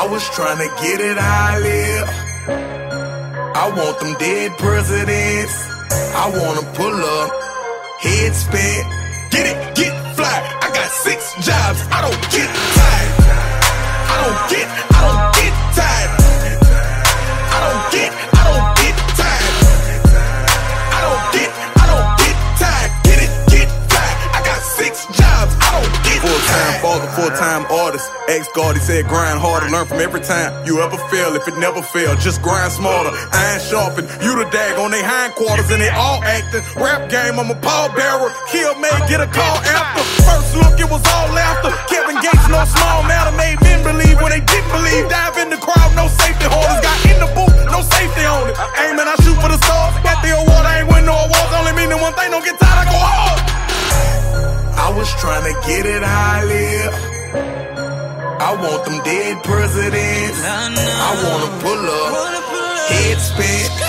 I was trying to get it how I live. I want them dead presidents. I wanna pull up, head spin, get it, get fly. I got six jobs, I don't get tired. I don't get, Tired. father, full time artist. Ex guard, he said grind harder, learn from every time you ever fail. If it never fail, just grind smarter. Iron sharpen, you the dag on they hindquarters and they all acting. Rap game, I'm a pallbearer. Kill may get a call after. First look, it was all laughter. Kevin Gates, no small matter, made men believe when they didn't believe. Dive in the crowd, no safety holders. Got Was trying to get it how I live. I want them dead presidents. I wanna pull up, head spin,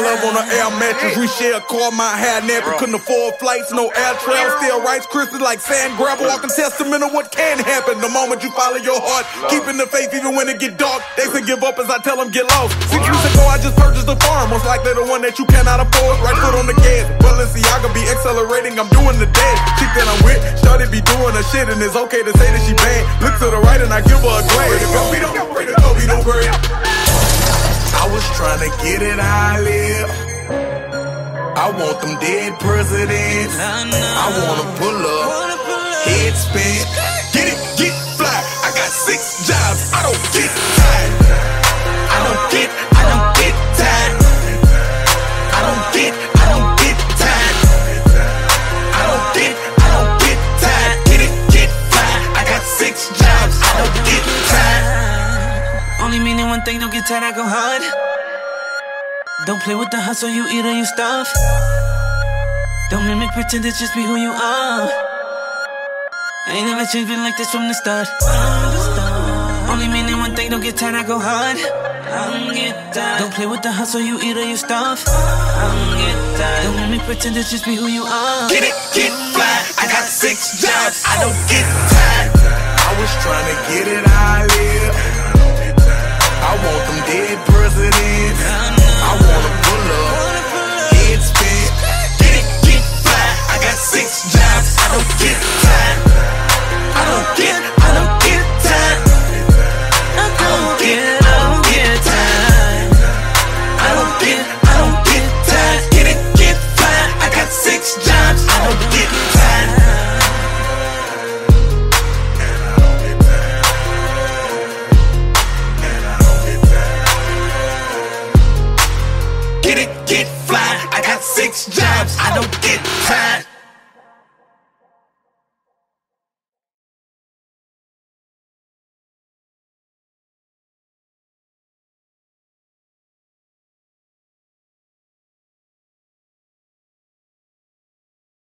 love on an air mattress. We share a car, my hair napping. Couldn't afford flights, no air travel. Still rice crystals like sand gravel. Walking testament of what can happen. The moment you follow your heart, keeping the faith even when it get dark. They say give up as I tell them get lost. Six weeks ago, I just purchased a farm. Most likely the one that you cannot afford. Right foot on the gas. Balenciaga be accelerating. I'm doing the dance. Chick that I'm with, started be doing her shit, and it's okay to say that she bad. Look to the right and I give her a glance. Don't, we don't, don't, great. I was trying to get it how I live. I want them dead presidents. I wanna pull up, head spin, get it, get fly. I got six jobs, I don't get tired. I don't get, I don't get tired. I don't get, I don't get tired. I don't get, I don't get tired. Get it, get fly. I got six jobs, I don't get tired. Only meaning one thing, don't get tired, I go hard. Don't play with the hustle, you eat or you starve. Don't mimic, pretend it's just be who you are. I ain't never changed, been like this from the start. Only meaning one thing, don't get tired, I go hard. Don't play with the hustle, you eat or you starve. Don't mimic, pretend to just be who you are. Get it, get fly. I got six jobs, I don't get tired. I was trying get, I don't get tired. Get it, get. I got six jobs, I don't get tired. Get it, get fly. I got six jobs, I don't get tired.